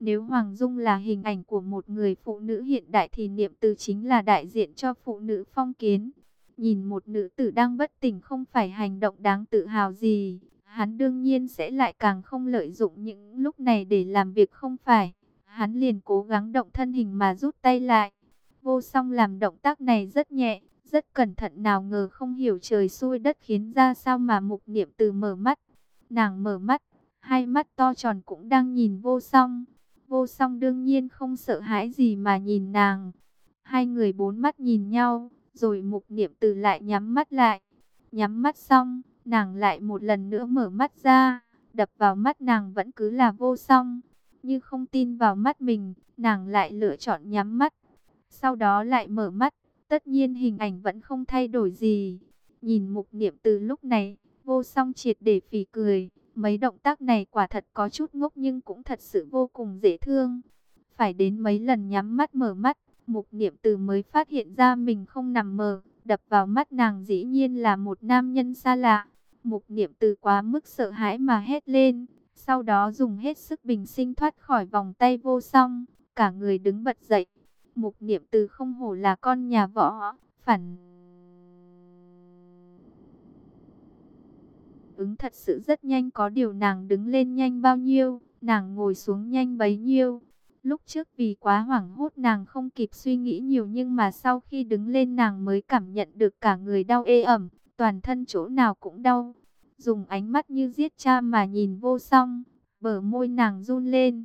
Nếu Hoàng Dung là hình ảnh của một người phụ nữ hiện đại thì niệm từ chính là đại diện cho phụ nữ phong kiến. Nhìn một nữ tử đang bất tỉnh không phải hành động đáng tự hào gì, hắn đương nhiên sẽ lại càng không lợi dụng những lúc này để làm việc không phải. Hắn liền cố gắng động thân hình mà rút tay lại. Vô song làm động tác này rất nhẹ, rất cẩn thận nào ngờ không hiểu trời xui đất khiến ra sao mà mục niệm từ mở mắt. Nàng mở mắt, hai mắt to tròn cũng đang nhìn vô song. Vô song đương nhiên không sợ hãi gì mà nhìn nàng. Hai người bốn mắt nhìn nhau, rồi mục niệm từ lại nhắm mắt lại. Nhắm mắt xong, nàng lại một lần nữa mở mắt ra. Đập vào mắt nàng vẫn cứ là vô song. Như không tin vào mắt mình, nàng lại lựa chọn nhắm mắt. Sau đó lại mở mắt, tất nhiên hình ảnh vẫn không thay đổi gì. Nhìn mục niệm từ lúc này, vô song triệt để phỉ cười. Mấy động tác này quả thật có chút ngốc nhưng cũng thật sự vô cùng dễ thương. Phải đến mấy lần nhắm mắt mở mắt, mục niệm từ mới phát hiện ra mình không nằm mơ. Đập vào mắt nàng dĩ nhiên là một nam nhân xa lạ. Mục niệm từ quá mức sợ hãi mà hét lên. Sau đó dùng hết sức bình sinh thoát khỏi vòng tay vô song. Cả người đứng bật dậy. Mục niệm từ không hổ là con nhà võ. Phản ứng thật sự rất nhanh có điều nàng đứng lên nhanh bao nhiêu, nàng ngồi xuống nhanh bấy nhiêu. Lúc trước vì quá hoảng hốt nàng không kịp suy nghĩ nhiều nhưng mà sau khi đứng lên nàng mới cảm nhận được cả người đau ê ẩm, toàn thân chỗ nào cũng đau. Dùng ánh mắt như giết cha mà nhìn vô song, bờ môi nàng run lên.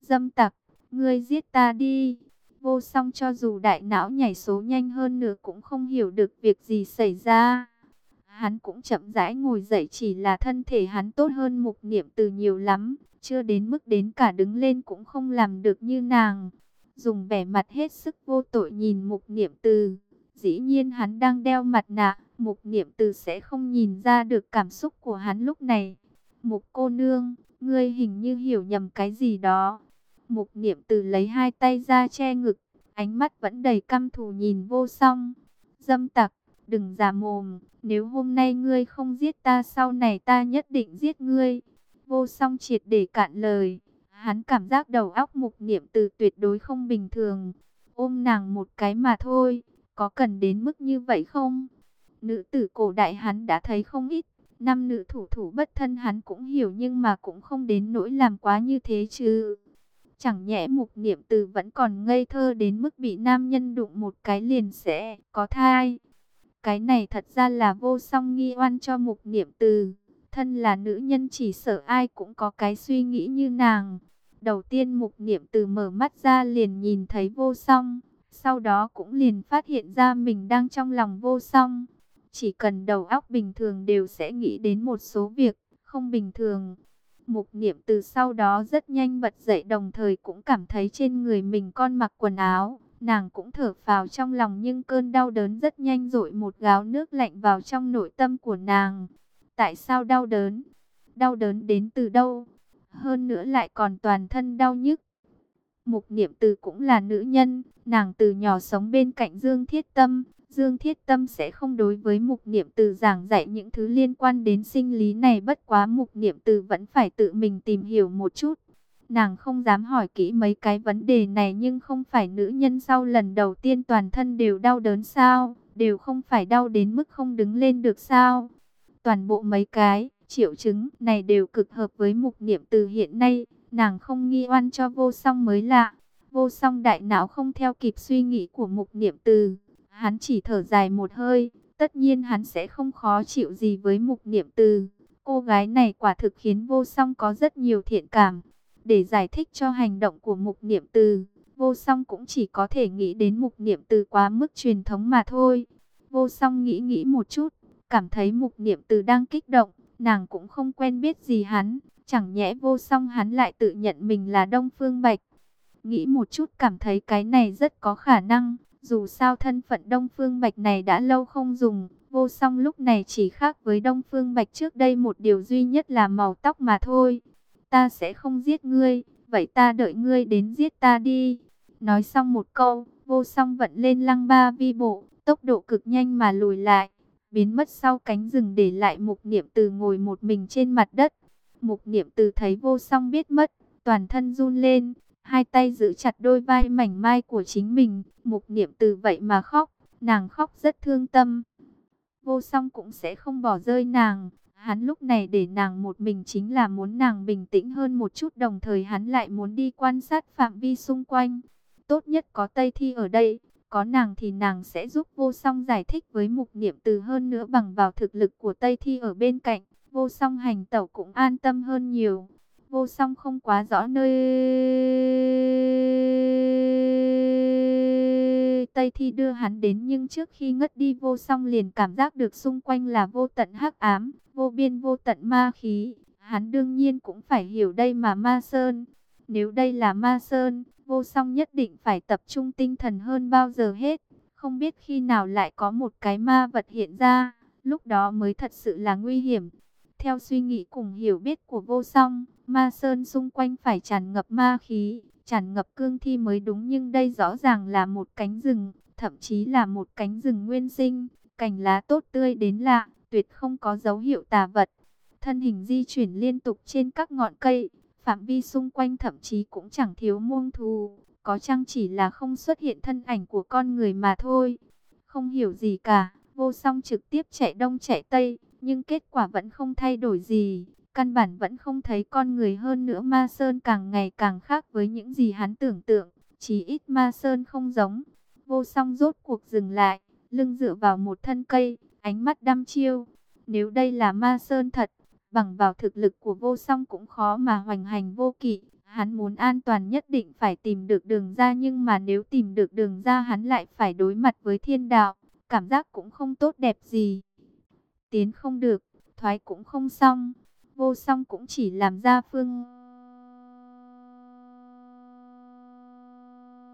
Dâm tặc, ngươi giết ta đi. Vô song cho dù đại não nhảy số nhanh hơn nữa cũng không hiểu được việc gì xảy ra. Hắn cũng chậm rãi ngồi dậy chỉ là thân thể hắn tốt hơn mục niệm từ nhiều lắm, chưa đến mức đến cả đứng lên cũng không làm được như nàng. Dùng vẻ mặt hết sức vô tội nhìn mục niệm từ, dĩ nhiên hắn đang đeo mặt nạ, mục niệm từ sẽ không nhìn ra được cảm xúc của hắn lúc này. Mục cô nương, ngươi hình như hiểu nhầm cái gì đó. Mục niệm từ lấy hai tay ra che ngực, ánh mắt vẫn đầy căm thù nhìn vô song. Dâm tặc, đừng giả mồm, nếu hôm nay ngươi không giết ta sau này ta nhất định giết ngươi. Vô song triệt để cạn lời, hắn cảm giác đầu óc mục niệm từ tuyệt đối không bình thường. Ôm nàng một cái mà thôi, có cần đến mức như vậy không? Nữ tử cổ đại hắn đã thấy không ít, năm nữ thủ thủ bất thân hắn cũng hiểu nhưng mà cũng không đến nỗi làm quá như thế chứ. Chẳng nhẽ mục niệm từ vẫn còn ngây thơ đến mức bị nam nhân đụng một cái liền sẽ có thai. Cái này thật ra là vô song nghi oan cho mục niệm từ. Thân là nữ nhân chỉ sợ ai cũng có cái suy nghĩ như nàng. Đầu tiên mục niệm từ mở mắt ra liền nhìn thấy vô song. Sau đó cũng liền phát hiện ra mình đang trong lòng vô song. Chỉ cần đầu óc bình thường đều sẽ nghĩ đến một số việc không bình thường. Mục niệm từ sau đó rất nhanh bật dậy đồng thời cũng cảm thấy trên người mình con mặc quần áo. Nàng cũng thở vào trong lòng nhưng cơn đau đớn rất nhanh dội một gáo nước lạnh vào trong nội tâm của nàng. Tại sao đau đớn? Đau đớn đến từ đâu? Hơn nữa lại còn toàn thân đau nhức. Mục niệm từ cũng là nữ nhân, nàng từ nhỏ sống bên cạnh Dương Thiết Tâm. Dương Thiết Tâm sẽ không đối với mục niệm từ giảng dạy những thứ liên quan đến sinh lý này bất quá mục niệm từ vẫn phải tự mình tìm hiểu một chút. Nàng không dám hỏi kỹ mấy cái vấn đề này nhưng không phải nữ nhân sau lần đầu tiên toàn thân đều đau đớn sao, đều không phải đau đến mức không đứng lên được sao. Toàn bộ mấy cái triệu chứng này đều cực hợp với mục niệm từ hiện nay, nàng không nghi oan cho vô song mới lạ. Vô song đại não không theo kịp suy nghĩ của mục niệm từ, hắn chỉ thở dài một hơi, tất nhiên hắn sẽ không khó chịu gì với mục niệm từ. Cô gái này quả thực khiến vô song có rất nhiều thiện cảm. Để giải thích cho hành động của mục niệm từ, vô song cũng chỉ có thể nghĩ đến mục niệm từ quá mức truyền thống mà thôi. Vô song nghĩ nghĩ một chút, cảm thấy mục niệm từ đang kích động, nàng cũng không quen biết gì hắn, chẳng nhẽ vô song hắn lại tự nhận mình là Đông Phương Bạch. Nghĩ một chút cảm thấy cái này rất có khả năng, dù sao thân phận Đông Phương Bạch này đã lâu không dùng, vô song lúc này chỉ khác với Đông Phương Bạch trước đây một điều duy nhất là màu tóc mà thôi ta sẽ không giết ngươi, vậy ta đợi ngươi đến giết ta đi. Nói xong một câu, vô song vận lên lăng ba vi bộ, tốc độ cực nhanh mà lùi lại, biến mất sau cánh rừng để lại mục niệm từ ngồi một mình trên mặt đất. Mục niệm từ thấy vô song biết mất, toàn thân run lên, hai tay giữ chặt đôi vai mảnh mai của chính mình, mục niệm từ vậy mà khóc, nàng khóc rất thương tâm. Vô song cũng sẽ không bỏ rơi nàng, hắn lúc này để nàng một mình chính là muốn nàng bình tĩnh hơn một chút đồng thời hắn lại muốn đi quan sát phạm vi xung quanh. Tốt nhất có Tây Thi ở đây, có nàng thì nàng sẽ giúp vô song giải thích với mục niệm từ hơn nữa bằng vào thực lực của Tây Thi ở bên cạnh, vô song hành tẩu cũng an tâm hơn nhiều. Vô song không quá rõ nơi Tây Thi đưa hắn đến nhưng trước khi ngất đi vô song liền cảm giác được xung quanh là vô tận hắc ám, vô biên vô tận ma khí. Hắn đương nhiên cũng phải hiểu đây mà ma sơn. Nếu đây là ma sơn, vô song nhất định phải tập trung tinh thần hơn bao giờ hết. Không biết khi nào lại có một cái ma vật hiện ra, lúc đó mới thật sự là nguy hiểm. Theo suy nghĩ cùng hiểu biết của vô song, ma sơn xung quanh phải tràn ngập ma khí, tràn ngập cương thi mới đúng nhưng đây rõ ràng là một cánh rừng, thậm chí là một cánh rừng nguyên sinh, cành lá tốt tươi đến lạ, tuyệt không có dấu hiệu tà vật. Thân hình di chuyển liên tục trên các ngọn cây, phạm vi xung quanh thậm chí cũng chẳng thiếu muông thù, có chăng chỉ là không xuất hiện thân ảnh của con người mà thôi. Không hiểu gì cả, vô song trực tiếp chạy đông chạy tây, nhưng kết quả vẫn không thay đổi gì. Căn bản vẫn không thấy con người hơn nữa Ma Sơn càng ngày càng khác với những gì hắn tưởng tượng. Chỉ ít Ma Sơn không giống. Vô song rốt cuộc dừng lại, lưng dựa vào một thân cây, ánh mắt đăm chiêu. Nếu đây là Ma Sơn thật, bằng vào thực lực của vô song cũng khó mà hoành hành vô kỵ. Hắn muốn an toàn nhất định phải tìm được đường ra nhưng mà nếu tìm được đường ra hắn lại phải đối mặt với thiên đạo. Cảm giác cũng không tốt đẹp gì. Tiến không được, thoái cũng không xong vô song cũng chỉ làm ra phương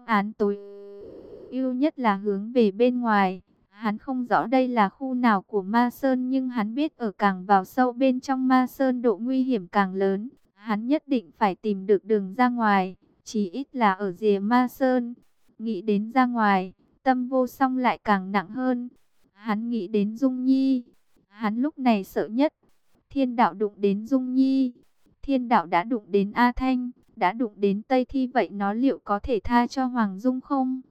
án tối ưu nhất là hướng về bên ngoài. Hắn không rõ đây là khu nào của Ma Sơn nhưng hắn biết ở càng vào sâu bên trong Ma Sơn độ nguy hiểm càng lớn. Hắn nhất định phải tìm được đường ra ngoài, chỉ ít là ở rìa Ma Sơn. Nghĩ đến ra ngoài, tâm vô song lại càng nặng hơn. Hắn nghĩ đến Dung Nhi. Hắn lúc này sợ nhất Thiên đạo đụng đến Dung Nhi, thiên đạo đã đụng đến A Thanh, đã đụng đến Tây Thi vậy nó liệu có thể tha cho Hoàng Dung không?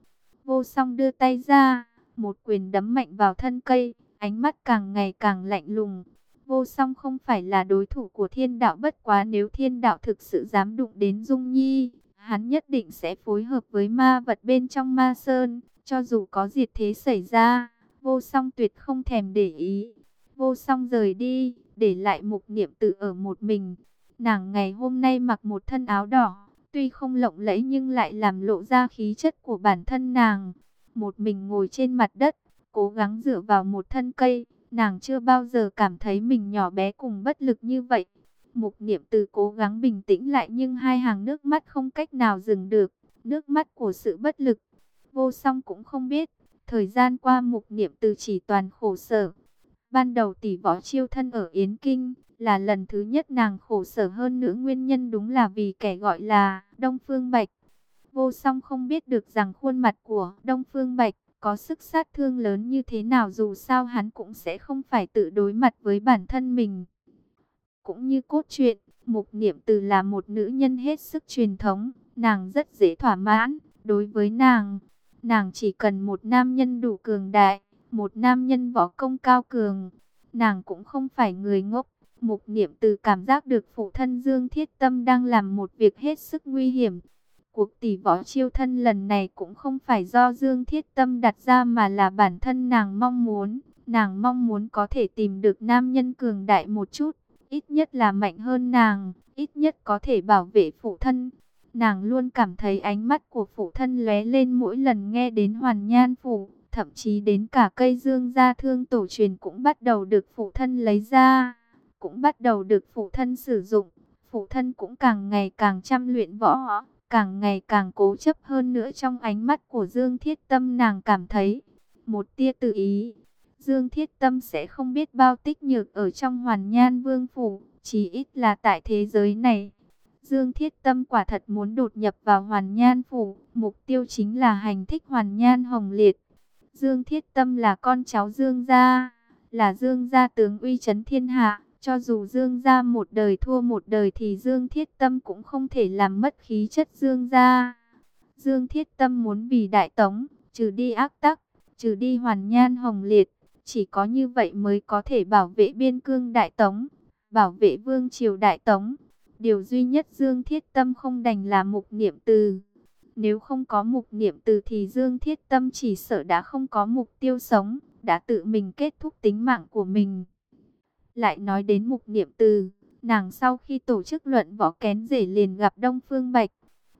Vô song đưa tay ra, một quyền đấm mạnh vào thân cây, ánh mắt càng ngày càng lạnh lùng. Vô song không phải là đối thủ của thiên đạo bất quá nếu thiên đạo thực sự dám đụng đến Dung Nhi, hắn nhất định sẽ phối hợp với ma vật bên trong ma sơn, cho dù có diệt thế xảy ra, vô song tuyệt không thèm để ý. Vô song rời đi, để lại mục niệm tự ở một mình. Nàng ngày hôm nay mặc một thân áo đỏ, tuy không lộng lẫy nhưng lại làm lộ ra khí chất của bản thân nàng. Một mình ngồi trên mặt đất, cố gắng dựa vào một thân cây, nàng chưa bao giờ cảm thấy mình nhỏ bé cùng bất lực như vậy. Mục niệm từ cố gắng bình tĩnh lại nhưng hai hàng nước mắt không cách nào dừng được, nước mắt của sự bất lực. Vô song cũng không biết, thời gian qua mục niệm từ chỉ toàn khổ sở, Ban đầu tỷ võ chiêu thân ở Yến Kinh, là lần thứ nhất nàng khổ sở hơn nữa nguyên nhân đúng là vì kẻ gọi là Đông Phương Bạch. Vô song không biết được rằng khuôn mặt của Đông Phương Bạch có sức sát thương lớn như thế nào dù sao hắn cũng sẽ không phải tự đối mặt với bản thân mình. Cũng như cốt truyện, mục niệm từ là một nữ nhân hết sức truyền thống, nàng rất dễ thỏa mãn. Đối với nàng, nàng chỉ cần một nam nhân đủ cường đại, một nam nhân võ công cao cường. Nàng cũng không phải người ngốc. Mục niệm từ cảm giác được phụ thân Dương Thiết Tâm đang làm một việc hết sức nguy hiểm. Cuộc tỷ võ chiêu thân lần này cũng không phải do Dương Thiết Tâm đặt ra mà là bản thân nàng mong muốn. Nàng mong muốn có thể tìm được nam nhân cường đại một chút, ít nhất là mạnh hơn nàng, ít nhất có thể bảo vệ phụ thân. Nàng luôn cảm thấy ánh mắt của phụ thân lóe lên mỗi lần nghe đến hoàn nhan phủ thậm chí đến cả cây dương gia thương tổ truyền cũng bắt đầu được phụ thân lấy ra, cũng bắt đầu được phụ thân sử dụng. Phụ thân cũng càng ngày càng chăm luyện võ, càng ngày càng cố chấp hơn nữa trong ánh mắt của Dương Thiết Tâm nàng cảm thấy một tia tự ý. Dương Thiết Tâm sẽ không biết bao tích nhược ở trong hoàn nhan vương phủ, chỉ ít là tại thế giới này. Dương Thiết Tâm quả thật muốn đột nhập vào hoàn nhan phủ, mục tiêu chính là hành thích hoàn nhan hồng liệt. Dương Thiết Tâm là con cháu Dương gia, là Dương gia tướng uy chấn thiên hạ, Cho dù Dương gia một đời thua một đời thì Dương Thiết Tâm cũng không thể làm mất khí chất Dương gia. Dương Thiết Tâm muốn vì Đại Tống, trừ đi ác tắc, trừ đi hoàn nhan hồng liệt, chỉ có như vậy mới có thể bảo vệ biên cương Đại Tống, bảo vệ vương triều Đại Tống. Điều duy nhất Dương Thiết Tâm không đành là mục niệm từ. Nếu không có mục niệm từ thì Dương Thiết Tâm chỉ sợ đã không có mục tiêu sống, đã tự mình kết thúc tính mạng của mình. Lại nói đến mục niệm từ, nàng sau khi tổ chức luận võ kén rể liền gặp Đông Phương Bạch.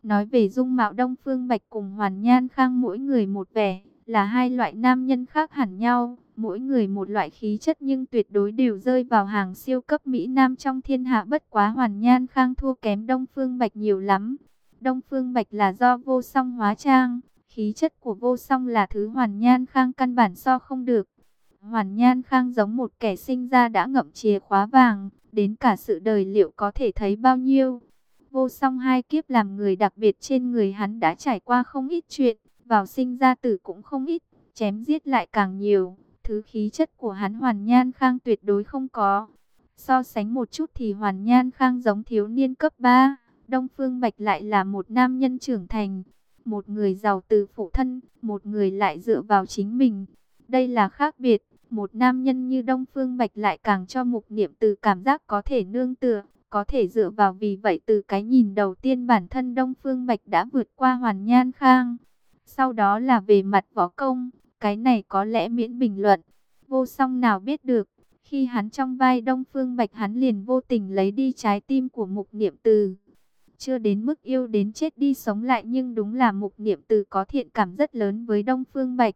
Nói về dung mạo Đông Phương Bạch cùng Hoàn Nhan Khang mỗi người một vẻ, là hai loại nam nhân khác hẳn nhau, mỗi người một loại khí chất nhưng tuyệt đối đều rơi vào hàng siêu cấp Mỹ Nam trong thiên hạ bất quá Hoàn Nhan Khang thua kém Đông Phương Bạch nhiều lắm. Đông Phương Bạch là do vô song hóa trang, khí chất của vô song là thứ Hoàn Nhan Khang căn bản so không được. Hoàn Nhan Khang giống một kẻ sinh ra đã ngậm chìa khóa vàng, đến cả sự đời liệu có thể thấy bao nhiêu. Vô song hai kiếp làm người đặc biệt trên người hắn đã trải qua không ít chuyện, vào sinh ra tử cũng không ít, chém giết lại càng nhiều. Thứ khí chất của hắn Hoàn Nhan Khang tuyệt đối không có. So sánh một chút thì Hoàn Nhan Khang giống thiếu niên cấp 3, Đông Phương Bạch lại là một nam nhân trưởng thành. Một người giàu từ phụ thân, một người lại dựa vào chính mình. Đây là khác biệt. Một nam nhân như Đông Phương Bạch lại càng cho mục niệm từ cảm giác có thể nương tựa, có thể dựa vào vì vậy từ cái nhìn đầu tiên bản thân Đông Phương Bạch đã vượt qua Hoàn Nhan Khang. Sau đó là về mặt võ công, cái này có lẽ miễn bình luận, vô song nào biết được. Khi hắn trong vai Đông Phương Bạch hắn liền vô tình lấy đi trái tim của mục niệm từ. Chưa đến mức yêu đến chết đi sống lại nhưng đúng là mục niệm từ có thiện cảm rất lớn với Đông Phương Bạch.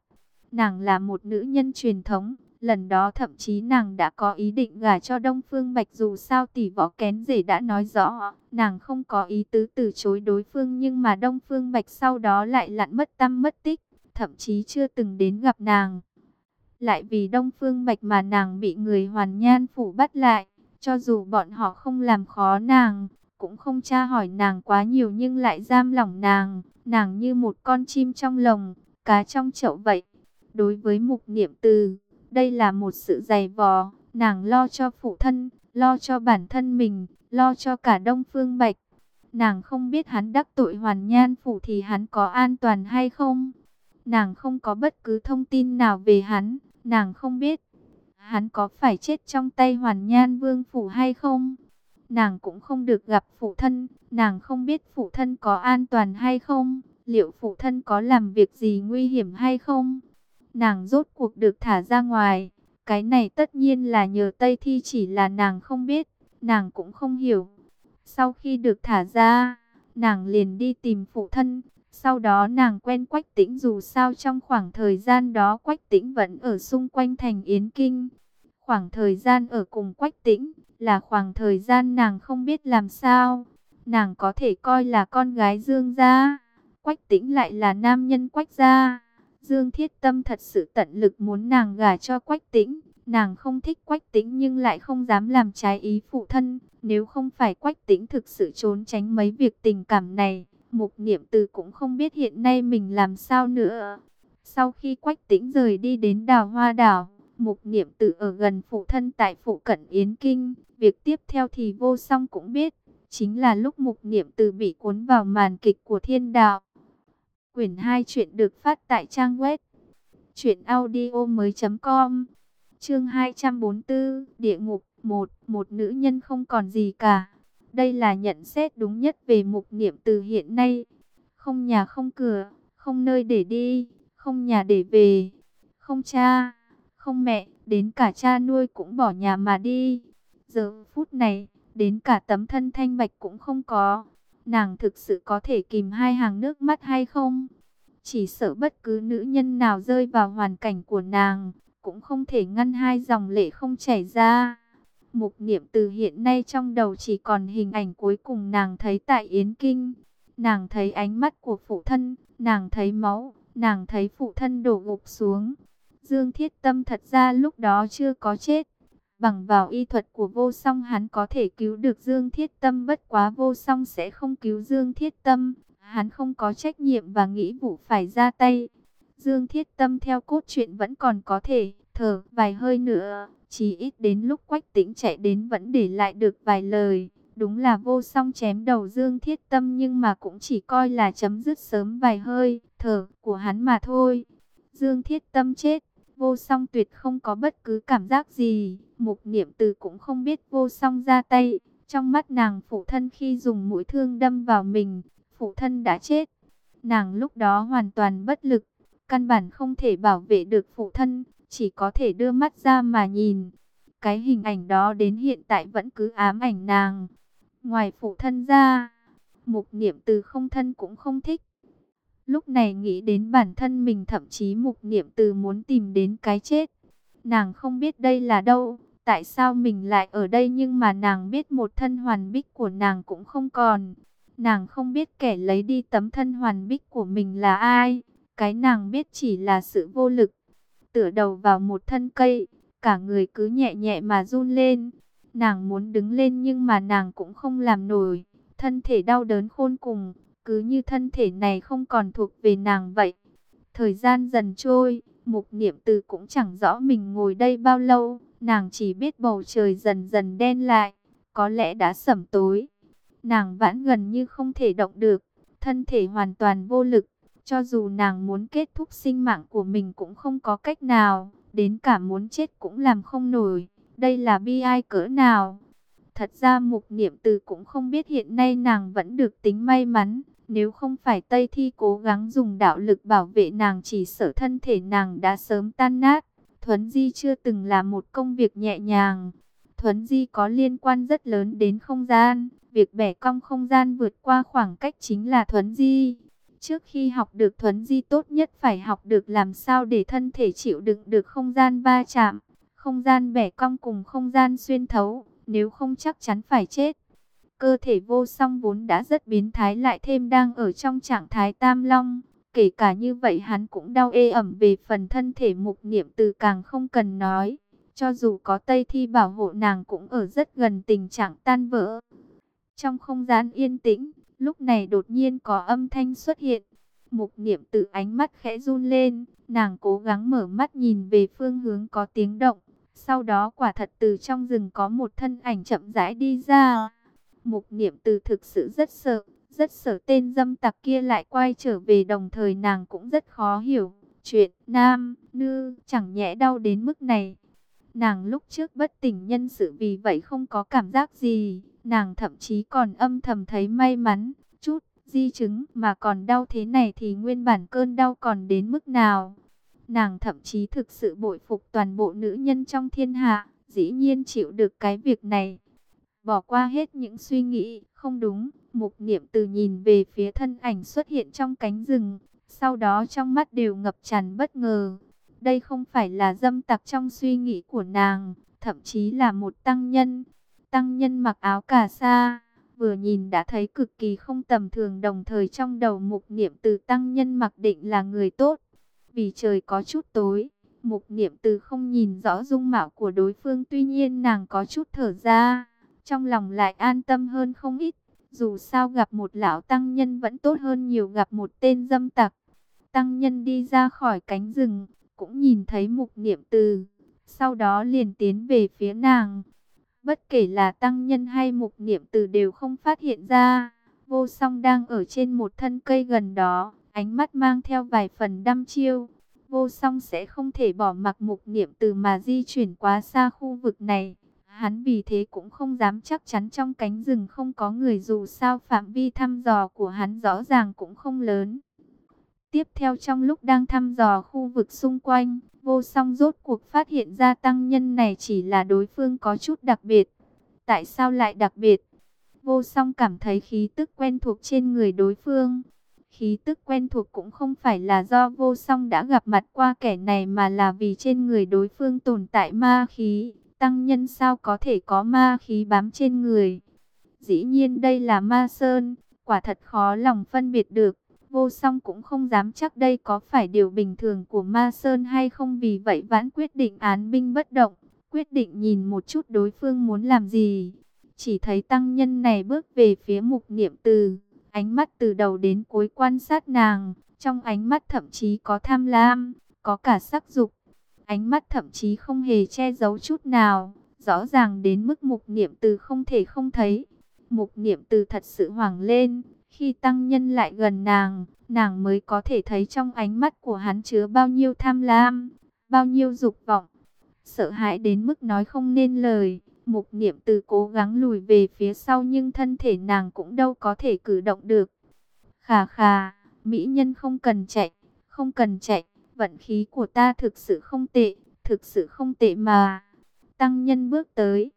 Nàng là một nữ nhân truyền thống, lần đó thậm chí nàng đã có ý định gả cho Đông Phương Bạch dù sao tỷ võ kén rể đã nói rõ, nàng không có ý tứ từ chối đối phương nhưng mà Đông Phương Bạch sau đó lại lặn mất tâm mất tích, thậm chí chưa từng đến gặp nàng. Lại vì Đông Phương Bạch mà nàng bị người hoàn nhan phủ bắt lại, cho dù bọn họ không làm khó nàng, cũng không tra hỏi nàng quá nhiều nhưng lại giam lỏng nàng, nàng như một con chim trong lồng, cá trong chậu vậy. Đối với mục niệm từ, đây là một sự dày vò, nàng lo cho phụ thân, lo cho bản thân mình, lo cho cả Đông Phương Bạch. Nàng không biết hắn đắc tội hoàn nhan phủ thì hắn có an toàn hay không. Nàng không có bất cứ thông tin nào về hắn, nàng không biết hắn có phải chết trong tay hoàn nhan vương phủ hay không. Nàng cũng không được gặp phụ thân, nàng không biết phụ thân có an toàn hay không, liệu phụ thân có làm việc gì nguy hiểm hay không nàng rốt cuộc được thả ra ngoài. Cái này tất nhiên là nhờ Tây Thi chỉ là nàng không biết, nàng cũng không hiểu. Sau khi được thả ra, nàng liền đi tìm phụ thân. Sau đó nàng quen Quách Tĩnh dù sao trong khoảng thời gian đó Quách Tĩnh vẫn ở xung quanh thành Yến Kinh. Khoảng thời gian ở cùng Quách Tĩnh là khoảng thời gian nàng không biết làm sao. Nàng có thể coi là con gái Dương gia. Quách Tĩnh lại là nam nhân Quách gia. Dương Thiết Tâm thật sự tận lực muốn nàng gả cho Quách Tĩnh. Nàng không thích Quách Tĩnh nhưng lại không dám làm trái ý phụ thân. Nếu không phải Quách Tĩnh thực sự trốn tránh mấy việc tình cảm này, Mục Niệm Từ cũng không biết hiện nay mình làm sao nữa. Sau khi Quách Tĩnh rời đi đến đào hoa đảo, Mục Niệm Tử ở gần phụ thân tại phụ cận Yến Kinh. Việc tiếp theo thì vô song cũng biết, chính là lúc Mục Niệm Tử bị cuốn vào màn kịch của thiên đạo. Quyển 2 chuyện được phát tại trang web truyệnaudiomoi.com. Chương 244, Địa ngục 1, một nữ nhân không còn gì cả. Đây là nhận xét đúng nhất về mục niệm từ hiện nay. Không nhà không cửa, không nơi để đi, không nhà để về, không cha, không mẹ, đến cả cha nuôi cũng bỏ nhà mà đi. Giờ phút này, đến cả tấm thân thanh bạch cũng không có nàng thực sự có thể kìm hai hàng nước mắt hay không? Chỉ sợ bất cứ nữ nhân nào rơi vào hoàn cảnh của nàng, cũng không thể ngăn hai dòng lệ không chảy ra. Mục niệm từ hiện nay trong đầu chỉ còn hình ảnh cuối cùng nàng thấy tại Yến Kinh. Nàng thấy ánh mắt của phụ thân, nàng thấy máu, nàng thấy phụ thân đổ gục xuống. Dương Thiết Tâm thật ra lúc đó chưa có chết, Bằng vào y thuật của vô song hắn có thể cứu được Dương Thiết Tâm bất quá vô song sẽ không cứu Dương Thiết Tâm. Hắn không có trách nhiệm và nghĩ vụ phải ra tay. Dương Thiết Tâm theo cốt truyện vẫn còn có thể thở vài hơi nữa. Chỉ ít đến lúc quách tĩnh chạy đến vẫn để lại được vài lời. Đúng là vô song chém đầu Dương Thiết Tâm nhưng mà cũng chỉ coi là chấm dứt sớm vài hơi thở của hắn mà thôi. Dương Thiết Tâm chết, vô song tuyệt không có bất cứ cảm giác gì. Mục niệm từ cũng không biết vô song ra tay. Trong mắt nàng phụ thân khi dùng mũi thương đâm vào mình, phụ thân đã chết. Nàng lúc đó hoàn toàn bất lực, căn bản không thể bảo vệ được phụ thân, chỉ có thể đưa mắt ra mà nhìn. Cái hình ảnh đó đến hiện tại vẫn cứ ám ảnh nàng. Ngoài phụ thân ra, mục niệm từ không thân cũng không thích. Lúc này nghĩ đến bản thân mình thậm chí mục niệm từ muốn tìm đến cái chết. Nàng không biết đây là đâu, tại sao mình lại ở đây nhưng mà nàng biết một thân hoàn bích của nàng cũng không còn. Nàng không biết kẻ lấy đi tấm thân hoàn bích của mình là ai. Cái nàng biết chỉ là sự vô lực. Tựa đầu vào một thân cây, cả người cứ nhẹ nhẹ mà run lên. Nàng muốn đứng lên nhưng mà nàng cũng không làm nổi. Thân thể đau đớn khôn cùng, cứ như thân thể này không còn thuộc về nàng vậy. Thời gian dần trôi, mục niệm từ cũng chẳng rõ mình ngồi đây bao lâu. Nàng chỉ biết bầu trời dần dần đen lại, có lẽ đã sẩm tối. Nàng vãn gần như không thể động được, thân thể hoàn toàn vô lực. Cho dù nàng muốn kết thúc sinh mạng của mình cũng không có cách nào, đến cả muốn chết cũng làm không nổi. Đây là bi ai cỡ nào? Thật ra mục niệm từ cũng không biết hiện nay nàng vẫn được tính may mắn. Nếu không phải Tây Thi cố gắng dùng đạo lực bảo vệ nàng chỉ sợ thân thể nàng đã sớm tan nát. Thuấn Di chưa từng là một công việc nhẹ nhàng. Thuấn Di có liên quan rất lớn đến không gian. Việc bẻ cong không gian vượt qua khoảng cách chính là Thuấn Di. Trước khi học được Thuấn Di tốt nhất phải học được làm sao để thân thể chịu đựng được không gian va chạm. Không gian bẻ cong cùng không gian xuyên thấu. Nếu không chắc chắn phải chết. Cơ thể vô song vốn đã rất biến thái lại thêm đang ở trong trạng thái tam long. Kể cả như vậy hắn cũng đau ê ẩm về phần thân thể mục niệm từ càng không cần nói. Cho dù có Tây Thi bảo hộ nàng cũng ở rất gần tình trạng tan vỡ. Trong không gian yên tĩnh, lúc này đột nhiên có âm thanh xuất hiện. Mục niệm từ ánh mắt khẽ run lên, nàng cố gắng mở mắt nhìn về phương hướng có tiếng động. Sau đó quả thật từ trong rừng có một thân ảnh chậm rãi đi ra. Mục niệm từ thực sự rất sợ, rất sợ tên dâm tặc kia lại quay trở về đồng thời nàng cũng rất khó hiểu. Chuyện nam, nữ, chẳng nhẽ đau đến mức này. Nàng lúc trước bất tỉnh nhân sự vì vậy không có cảm giác gì. Nàng thậm chí còn âm thầm thấy may mắn, chút, di chứng mà còn đau thế này thì nguyên bản cơn đau còn đến mức nào. Nàng thậm chí thực sự bội phục toàn bộ nữ nhân trong thiên hạ, dĩ nhiên chịu được cái việc này. Bỏ qua hết những suy nghĩ, không đúng, Mục niệm từ nhìn về phía thân ảnh xuất hiện trong cánh rừng, sau đó trong mắt đều ngập tràn bất ngờ. Đây không phải là dâm tặc trong suy nghĩ của nàng, thậm chí là một tăng nhân. Tăng nhân mặc áo cà sa, vừa nhìn đã thấy cực kỳ không tầm thường đồng thời trong đầu mục niệm từ tăng nhân mặc định là người tốt. Vì trời có chút tối, mục niệm từ không nhìn rõ dung mạo của đối phương tuy nhiên nàng có chút thở ra, trong lòng lại an tâm hơn không ít. Dù sao gặp một lão tăng nhân vẫn tốt hơn nhiều gặp một tên dâm tặc. Tăng nhân đi ra khỏi cánh rừng, cũng nhìn thấy mục niệm từ. Sau đó liền tiến về phía nàng. Bất kể là tăng nhân hay mục niệm từ đều không phát hiện ra. Vô song đang ở trên một thân cây gần đó, ánh mắt mang theo vài phần đăm chiêu. Vô song sẽ không thể bỏ mặc mục niệm từ mà di chuyển quá xa khu vực này. Hắn vì thế cũng không dám chắc chắn trong cánh rừng không có người dù sao phạm vi thăm dò của hắn rõ ràng cũng không lớn. Tiếp theo trong lúc đang thăm dò khu vực xung quanh, vô song rốt cuộc phát hiện ra tăng nhân này chỉ là đối phương có chút đặc biệt. Tại sao lại đặc biệt? Vô song cảm thấy khí tức quen thuộc trên người đối phương. Khí tức quen thuộc cũng không phải là do vô song đã gặp mặt qua kẻ này mà là vì trên người đối phương tồn tại ma khí tăng nhân sao có thể có ma khí bám trên người. Dĩ nhiên đây là ma sơn, quả thật khó lòng phân biệt được. Vô song cũng không dám chắc đây có phải điều bình thường của ma sơn hay không vì vậy vãn quyết định án binh bất động. Quyết định nhìn một chút đối phương muốn làm gì. Chỉ thấy tăng nhân này bước về phía mục niệm từ. Ánh mắt từ đầu đến cuối quan sát nàng. Trong ánh mắt thậm chí có tham lam, có cả sắc dục ánh mắt thậm chí không hề che giấu chút nào, rõ ràng đến mức mục niệm từ không thể không thấy. Mục niệm từ thật sự hoảng lên, khi tăng nhân lại gần nàng, nàng mới có thể thấy trong ánh mắt của hắn chứa bao nhiêu tham lam, bao nhiêu dục vọng. Sợ hãi đến mức nói không nên lời, mục niệm từ cố gắng lùi về phía sau nhưng thân thể nàng cũng đâu có thể cử động được. Khà khà, mỹ nhân không cần chạy, không cần chạy, vận khí của ta thực sự không tệ, thực sự không tệ mà. Tăng nhân bước tới,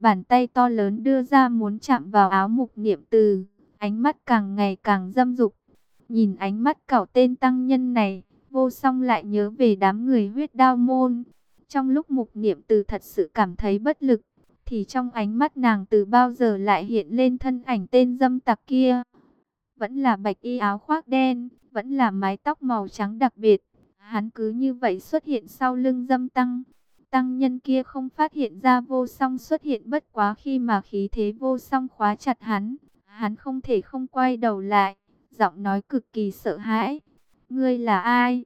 bàn tay to lớn đưa ra muốn chạm vào áo mục niệm từ, ánh mắt càng ngày càng dâm dục. Nhìn ánh mắt cảo tên tăng nhân này, vô song lại nhớ về đám người huyết đao môn. Trong lúc mục niệm từ thật sự cảm thấy bất lực, thì trong ánh mắt nàng từ bao giờ lại hiện lên thân ảnh tên dâm tặc kia. Vẫn là bạch y áo khoác đen, vẫn là mái tóc màu trắng đặc biệt. Hắn cứ như vậy xuất hiện sau lưng dâm tăng. Tăng nhân kia không phát hiện ra vô song xuất hiện bất quá khi mà khí thế vô song khóa chặt hắn. Hắn không thể không quay đầu lại, giọng nói cực kỳ sợ hãi. Ngươi là ai?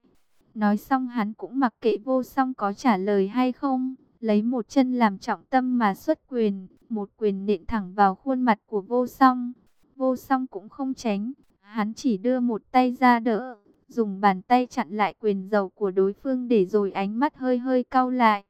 Nói xong hắn cũng mặc kệ vô song có trả lời hay không, lấy một chân làm trọng tâm mà xuất quyền, một quyền nện thẳng vào khuôn mặt của vô song. Vô song cũng không tránh, hắn chỉ đưa một tay ra đỡ, dùng bàn tay chặn lại quyền dầu của đối phương để rồi ánh mắt hơi hơi cau lại.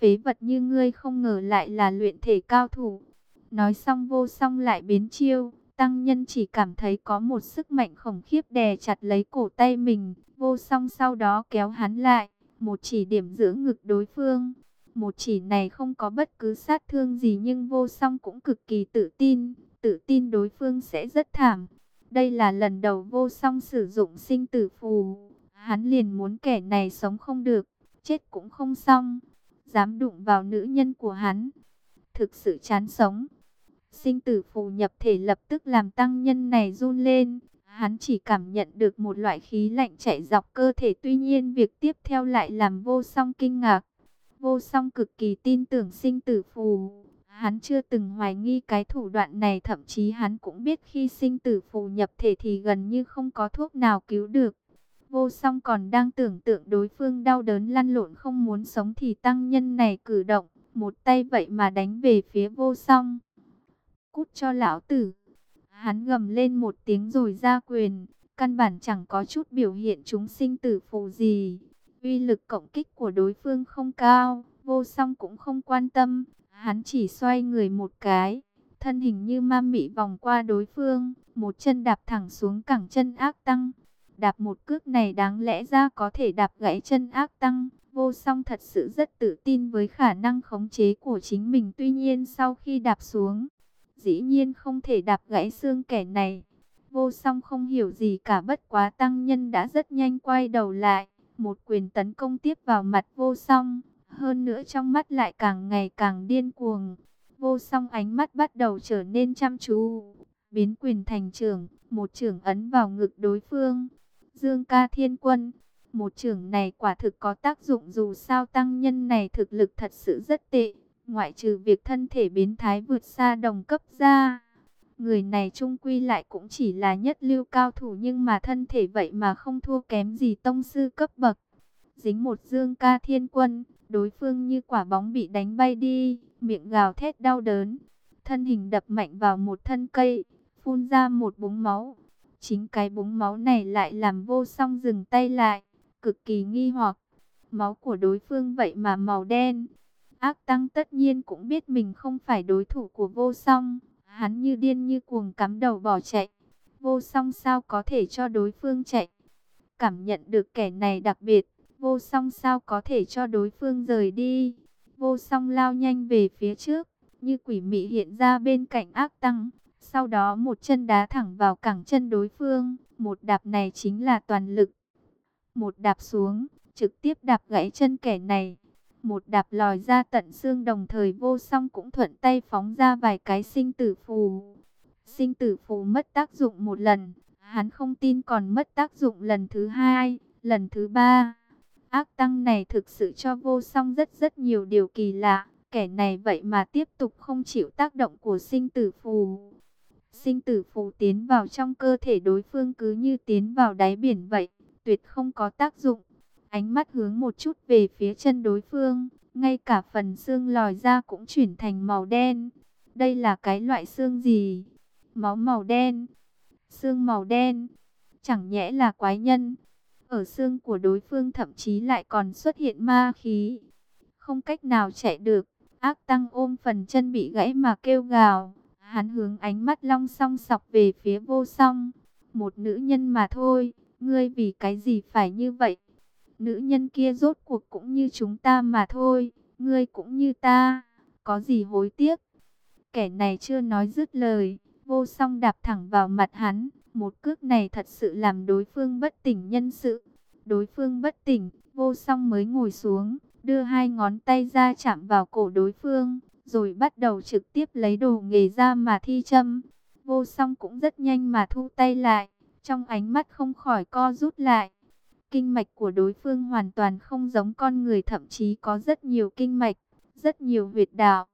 Phế vật như ngươi không ngờ lại là luyện thể cao thủ. Nói xong vô song lại biến chiêu, tăng nhân chỉ cảm thấy có một sức mạnh khủng khiếp đè chặt lấy cổ tay mình, vô song sau đó kéo hắn lại, một chỉ điểm giữa ngực đối phương. Một chỉ này không có bất cứ sát thương gì nhưng vô song cũng cực kỳ tự tin, tự tin đối phương sẽ rất thảm. Đây là lần đầu vô song sử dụng sinh tử phù, hắn liền muốn kẻ này sống không được, chết cũng không xong, dám đụng vào nữ nhân của hắn. Thực sự chán sống. Sinh tử phù nhập thể lập tức làm tăng nhân này run lên. Hắn chỉ cảm nhận được một loại khí lạnh chạy dọc cơ thể. Tuy nhiên việc tiếp theo lại làm vô song kinh ngạc. Vô song cực kỳ tin tưởng sinh tử phù. Hắn chưa từng hoài nghi cái thủ đoạn này. Thậm chí hắn cũng biết khi sinh tử phù nhập thể thì gần như không có thuốc nào cứu được. Vô song còn đang tưởng tượng đối phương đau đớn lăn lộn không muốn sống thì tăng nhân này cử động. Một tay vậy mà đánh về phía vô song cút cho lão tử. Hắn gầm lên một tiếng rồi ra quyền, căn bản chẳng có chút biểu hiện chúng sinh tử phù gì. Uy lực cộng kích của đối phương không cao, vô song cũng không quan tâm, hắn chỉ xoay người một cái, thân hình như ma mị vòng qua đối phương, một chân đạp thẳng xuống cẳng chân ác tăng. Đạp một cước này đáng lẽ ra có thể đạp gãy chân ác tăng, vô song thật sự rất tự tin với khả năng khống chế của chính mình. Tuy nhiên sau khi đạp xuống, dĩ nhiên không thể đạp gãy xương kẻ này. Vô song không hiểu gì cả bất quá tăng nhân đã rất nhanh quay đầu lại, một quyền tấn công tiếp vào mặt vô song, hơn nữa trong mắt lại càng ngày càng điên cuồng. Vô song ánh mắt bắt đầu trở nên chăm chú, biến quyền thành trưởng, một trưởng ấn vào ngực đối phương. Dương ca thiên quân, một trưởng này quả thực có tác dụng dù sao tăng nhân này thực lực thật sự rất tệ ngoại trừ việc thân thể biến thái vượt xa đồng cấp ra. Người này trung quy lại cũng chỉ là nhất lưu cao thủ nhưng mà thân thể vậy mà không thua kém gì tông sư cấp bậc. Dính một dương ca thiên quân, đối phương như quả bóng bị đánh bay đi, miệng gào thét đau đớn. Thân hình đập mạnh vào một thân cây, phun ra một búng máu. Chính cái búng máu này lại làm vô song dừng tay lại, cực kỳ nghi hoặc. Máu của đối phương vậy mà màu đen. Ác tăng tất nhiên cũng biết mình không phải đối thủ của vô song. Hắn như điên như cuồng cắm đầu bỏ chạy. Vô song sao có thể cho đối phương chạy. Cảm nhận được kẻ này đặc biệt. Vô song sao có thể cho đối phương rời đi. Vô song lao nhanh về phía trước. Như quỷ mị hiện ra bên cạnh ác tăng. Sau đó một chân đá thẳng vào cẳng chân đối phương. Một đạp này chính là toàn lực. Một đạp xuống, trực tiếp đạp gãy chân kẻ này một đạp lòi ra tận xương đồng thời vô song cũng thuận tay phóng ra vài cái sinh tử phù. Sinh tử phù mất tác dụng một lần, hắn không tin còn mất tác dụng lần thứ hai, lần thứ ba. Ác tăng này thực sự cho vô song rất rất nhiều điều kỳ lạ, kẻ này vậy mà tiếp tục không chịu tác động của sinh tử phù. Sinh tử phù tiến vào trong cơ thể đối phương cứ như tiến vào đáy biển vậy, tuyệt không có tác dụng. ánh mắt hướng một chút về phía chân đối phương, ngay cả phần xương lòi ra cũng chuyển thành màu đen. Đây là cái loại xương gì? Máu màu đen, xương màu đen, chẳng nhẽ là quái nhân. Ở xương của đối phương thậm chí lại còn xuất hiện ma khí. Không cách nào chạy được, ác tăng ôm phần chân bị gãy mà kêu gào. Hắn hướng ánh mắt long song sọc về phía vô song. Một nữ nhân mà thôi, ngươi vì cái gì phải như vậy? Nữ nhân kia rốt cuộc cũng như chúng ta mà thôi, ngươi cũng như ta, có gì hối tiếc? Kẻ này chưa nói dứt lời, vô song đạp thẳng vào mặt hắn, một cước này thật sự làm đối phương bất tỉnh nhân sự. Đối phương bất tỉnh, vô song mới ngồi xuống, đưa hai ngón tay ra chạm vào cổ đối phương, rồi bắt đầu trực tiếp lấy đồ nghề ra mà thi châm. Vô song cũng rất nhanh mà thu tay lại, trong ánh mắt không khỏi co rút lại. Kinh mạch của đối phương hoàn toàn không giống con người thậm chí có rất nhiều kinh mạch, rất nhiều huyệt đạo.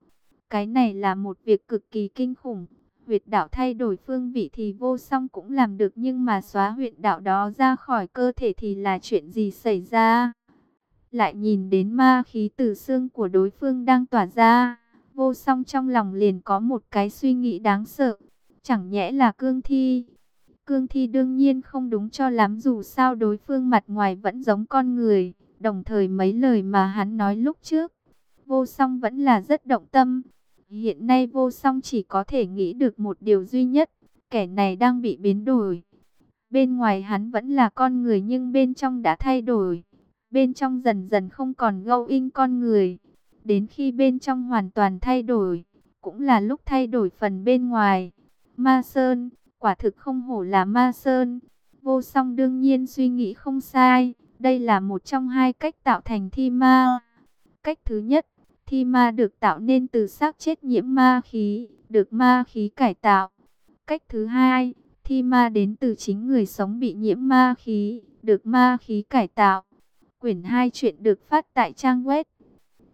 Cái này là một việc cực kỳ kinh khủng. Huyệt đạo thay đổi phương vị thì vô song cũng làm được nhưng mà xóa huyệt đạo đó ra khỏi cơ thể thì là chuyện gì xảy ra? Lại nhìn đến ma khí từ xương của đối phương đang tỏa ra, vô song trong lòng liền có một cái suy nghĩ đáng sợ. Chẳng nhẽ là cương thi? Cương thi đương nhiên không đúng cho lắm dù sao đối phương mặt ngoài vẫn giống con người, đồng thời mấy lời mà hắn nói lúc trước. Vô song vẫn là rất động tâm. Hiện nay vô song chỉ có thể nghĩ được một điều duy nhất, kẻ này đang bị biến đổi. Bên ngoài hắn vẫn là con người nhưng bên trong đã thay đổi. Bên trong dần dần không còn gâu in con người. Đến khi bên trong hoàn toàn thay đổi, cũng là lúc thay đổi phần bên ngoài. Ma Sơn, quả thực không hổ là Ma Sơn. Vô song đương nhiên suy nghĩ không sai. Đây là một trong hai cách tạo thành thi ma. Cách thứ nhất, Thi ma được tạo nên từ xác chết nhiễm ma khí, được ma khí cải tạo. Cách thứ hai, thi ma đến từ chính người sống bị nhiễm ma khí, được ma khí cải tạo. Quyển 2 chuyện được phát tại trang web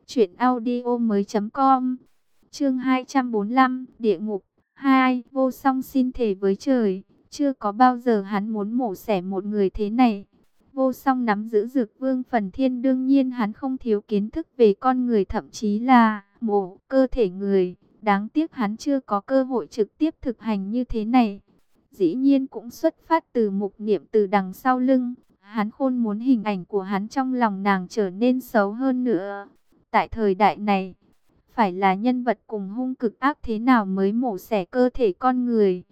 truyệnaudiomoi.com. Chương 245, Địa ngục 2, vô song xin thể với trời, chưa có bao giờ hắn muốn mổ xẻ một người thế này. Vô song nắm giữ dược vương phần thiên đương nhiên hắn không thiếu kiến thức về con người thậm chí là mổ cơ thể người. Đáng tiếc hắn chưa có cơ hội trực tiếp thực hành như thế này. Dĩ nhiên cũng xuất phát từ mục niệm từ đằng sau lưng. Hắn khôn muốn hình ảnh của hắn trong lòng nàng trở nên xấu hơn nữa. Tại thời đại này, phải là nhân vật cùng hung cực ác thế nào mới mổ xẻ cơ thể con người.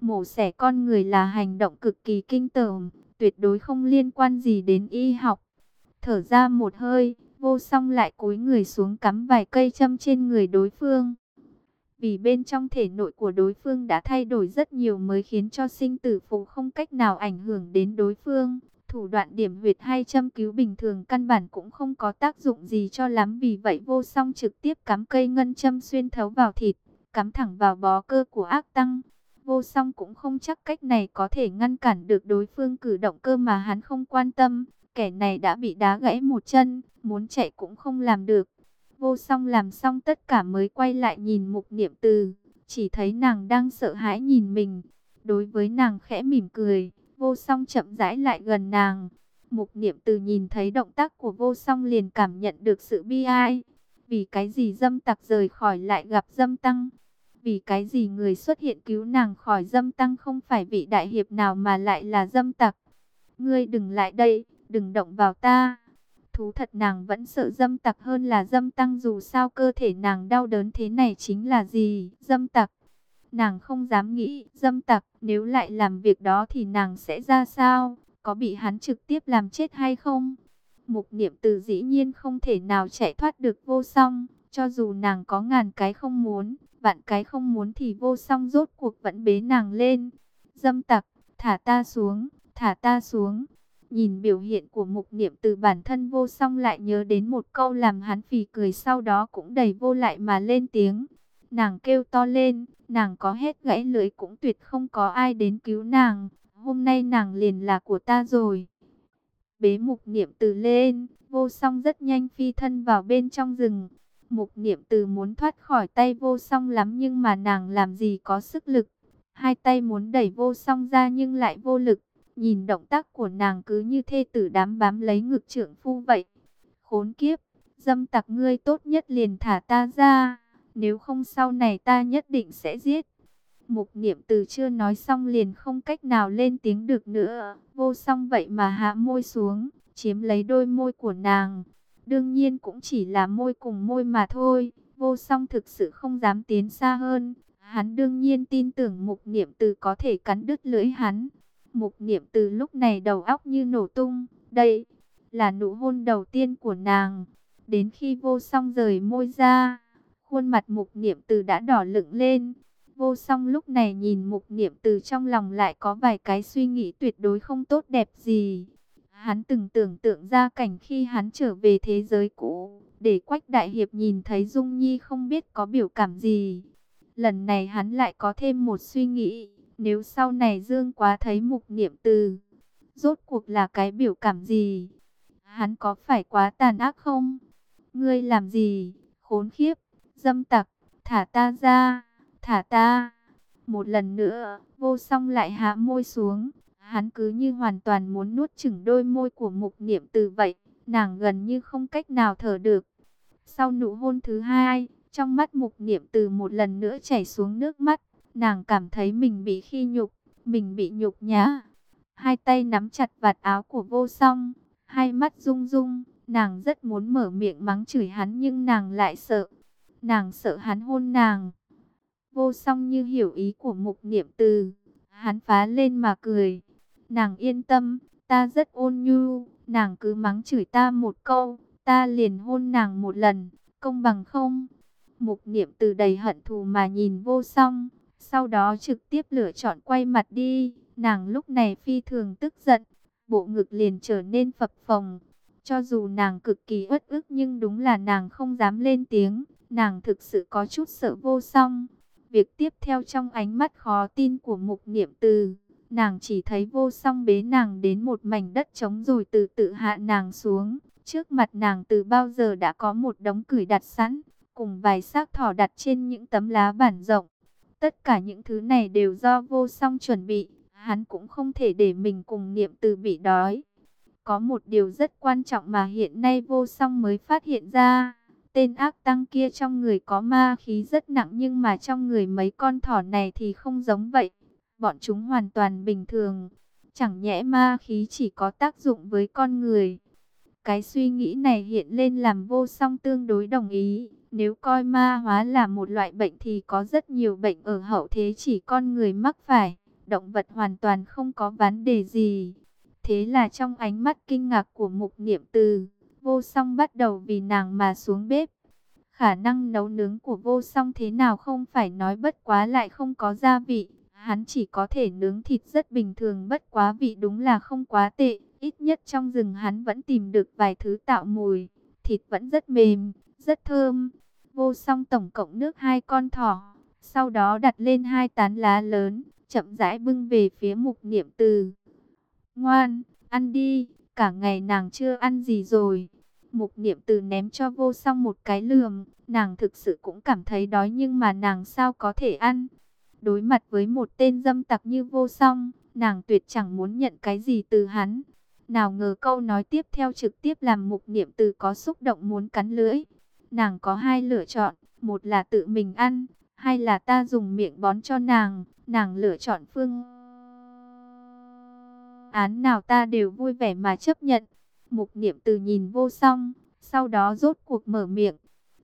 Mổ xẻ con người là hành động cực kỳ kinh tởm, tuyệt đối không liên quan gì đến y học. Thở ra một hơi, vô song lại cúi người xuống cắm vài cây châm trên người đối phương. Vì bên trong thể nội của đối phương đã thay đổi rất nhiều mới khiến cho sinh tử phụ không cách nào ảnh hưởng đến đối phương. Thủ đoạn điểm huyệt hay châm cứu bình thường căn bản cũng không có tác dụng gì cho lắm vì vậy vô song trực tiếp cắm cây ngân châm xuyên thấu vào thịt, cắm thẳng vào bó cơ của ác tăng. Vô song cũng không chắc cách này có thể ngăn cản được đối phương cử động cơ mà hắn không quan tâm. Kẻ này đã bị đá gãy một chân, muốn chạy cũng không làm được. Vô song làm xong tất cả mới quay lại nhìn mục niệm từ. Chỉ thấy nàng đang sợ hãi nhìn mình. Đối với nàng khẽ mỉm cười, vô song chậm rãi lại gần nàng. Mục niệm từ nhìn thấy động tác của vô song liền cảm nhận được sự bi ai. Vì cái gì dâm tặc rời khỏi lại gặp dâm tăng. Vì cái gì người xuất hiện cứu nàng khỏi dâm tăng không phải vị đại hiệp nào mà lại là dâm tặc. Ngươi đừng lại đây, đừng động vào ta. Thú thật nàng vẫn sợ dâm tặc hơn là dâm tăng dù sao cơ thể nàng đau đớn thế này chính là gì, dâm tặc. Nàng không dám nghĩ, dâm tặc, nếu lại làm việc đó thì nàng sẽ ra sao, có bị hắn trực tiếp làm chết hay không? Mục niệm từ dĩ nhiên không thể nào chạy thoát được vô song, cho dù nàng có ngàn cái không muốn, vạn cái không muốn thì vô song rốt cuộc vẫn bế nàng lên. Dâm tặc, thả ta xuống, thả ta xuống. Nhìn biểu hiện của mục niệm từ bản thân vô song lại nhớ đến một câu làm hắn phì cười sau đó cũng đầy vô lại mà lên tiếng. Nàng kêu to lên, nàng có hết gãy lưỡi cũng tuyệt không có ai đến cứu nàng. Hôm nay nàng liền là của ta rồi. Bế mục niệm từ lên, vô song rất nhanh phi thân vào bên trong rừng. Mục niệm từ muốn thoát khỏi tay vô song lắm nhưng mà nàng làm gì có sức lực. Hai tay muốn đẩy vô song ra nhưng lại vô lực. Nhìn động tác của nàng cứ như thê tử đám bám lấy ngực trưởng phu vậy. Khốn kiếp, dâm tặc ngươi tốt nhất liền thả ta ra, nếu không sau này ta nhất định sẽ giết. Mục niệm từ chưa nói xong liền không cách nào lên tiếng được nữa, vô song vậy mà hạ môi xuống, chiếm lấy đôi môi của nàng. Đương nhiên cũng chỉ là môi cùng môi mà thôi, vô song thực sự không dám tiến xa hơn. Hắn đương nhiên tin tưởng mục niệm từ có thể cắn đứt lưỡi hắn. Mục niệm từ lúc này đầu óc như nổ tung, đây là nụ hôn đầu tiên của nàng. Đến khi vô song rời môi ra, khuôn mặt mục niệm từ đã đỏ lựng lên. Vô song lúc này nhìn mục niệm từ trong lòng lại có vài cái suy nghĩ tuyệt đối không tốt đẹp gì. Hắn từng tưởng tượng ra cảnh khi hắn trở về thế giới cũ, để Quách Đại Hiệp nhìn thấy Dung Nhi không biết có biểu cảm gì. Lần này hắn lại có thêm một suy nghĩ, nếu sau này Dương Quá thấy mục niệm từ, rốt cuộc là cái biểu cảm gì? Hắn có phải quá tàn ác không? Ngươi làm gì? Khốn khiếp, dâm tặc, thả ta ra, thả ta. Một lần nữa, vô song lại hạ môi xuống. Hắn cứ như hoàn toàn muốn nuốt chửng đôi môi của mục niệm từ vậy. Nàng gần như không cách nào thở được. Sau nụ hôn thứ hai, trong mắt mục niệm từ một lần nữa chảy xuống nước mắt. Nàng cảm thấy mình bị khi nhục, mình bị nhục nhã. Hai tay nắm chặt vạt áo của vô song, hai mắt rung rung. Nàng rất muốn mở miệng mắng chửi hắn nhưng nàng lại sợ. Nàng sợ hắn hôn nàng. Vô song như hiểu ý của mục niệm từ. Hắn phá lên mà cười. Nàng yên tâm, ta rất ôn nhu. Nàng cứ mắng chửi ta một câu. Ta liền hôn nàng một lần. Công bằng không? Mục niệm từ đầy hận thù mà nhìn vô song. Sau đó trực tiếp lựa chọn quay mặt đi. Nàng lúc này phi thường tức giận. Bộ ngực liền trở nên phập phồng. Cho dù nàng cực kỳ uất ức nhưng đúng là nàng không dám lên tiếng. Nàng thực sự có chút sợ vô song. Việc tiếp theo trong ánh mắt khó tin của mục niệm từ. Nàng chỉ thấy vô song bế nàng đến một mảnh đất trống rồi từ tự hạ nàng xuống. Trước mặt nàng từ bao giờ đã có một đống cửi đặt sẵn. Cùng vài xác thỏ đặt trên những tấm lá bản rộng. Tất cả những thứ này đều do vô song chuẩn bị. Hắn cũng không thể để mình cùng niệm từ bị đói. Có một điều rất quan trọng mà hiện nay vô song mới phát hiện ra. Tên ác tăng kia trong người có ma khí rất nặng nhưng mà trong người mấy con thỏ này thì không giống vậy. Bọn chúng hoàn toàn bình thường. Chẳng nhẽ ma khí chỉ có tác dụng với con người. Cái suy nghĩ này hiện lên làm vô song tương đối đồng ý. Nếu coi ma hóa là một loại bệnh thì có rất nhiều bệnh ở hậu thế chỉ con người mắc phải. Động vật hoàn toàn không có vấn đề gì. Thế là trong ánh mắt kinh ngạc của mục niệm từ, vô song bắt đầu vì nàng mà xuống bếp. Khả năng nấu nướng của vô song thế nào không phải nói bất quá lại không có gia vị. Hắn chỉ có thể nướng thịt rất bình thường bất quá vị đúng là không quá tệ. Ít nhất trong rừng hắn vẫn tìm được vài thứ tạo mùi. Thịt vẫn rất mềm, rất thơm. Vô song tổng cộng nước hai con thỏ. Sau đó đặt lên hai tán lá lớn, chậm rãi bưng về phía mục niệm từ. Ngoan, ăn đi, cả ngày nàng chưa ăn gì rồi. Mục niệm từ ném cho vô song một cái lườm, nàng thực sự cũng cảm thấy đói nhưng mà nàng sao có thể ăn. Đối mặt với một tên dâm tặc như vô song, nàng tuyệt chẳng muốn nhận cái gì từ hắn. Nào ngờ câu nói tiếp theo trực tiếp làm mục niệm từ có xúc động muốn cắn lưỡi. Nàng có hai lựa chọn, một là tự mình ăn, hai là ta dùng miệng bón cho nàng. Nàng lựa chọn phương án nào ta đều vui vẻ mà chấp nhận. Mục niệm từ nhìn vô song, sau đó rốt cuộc mở miệng.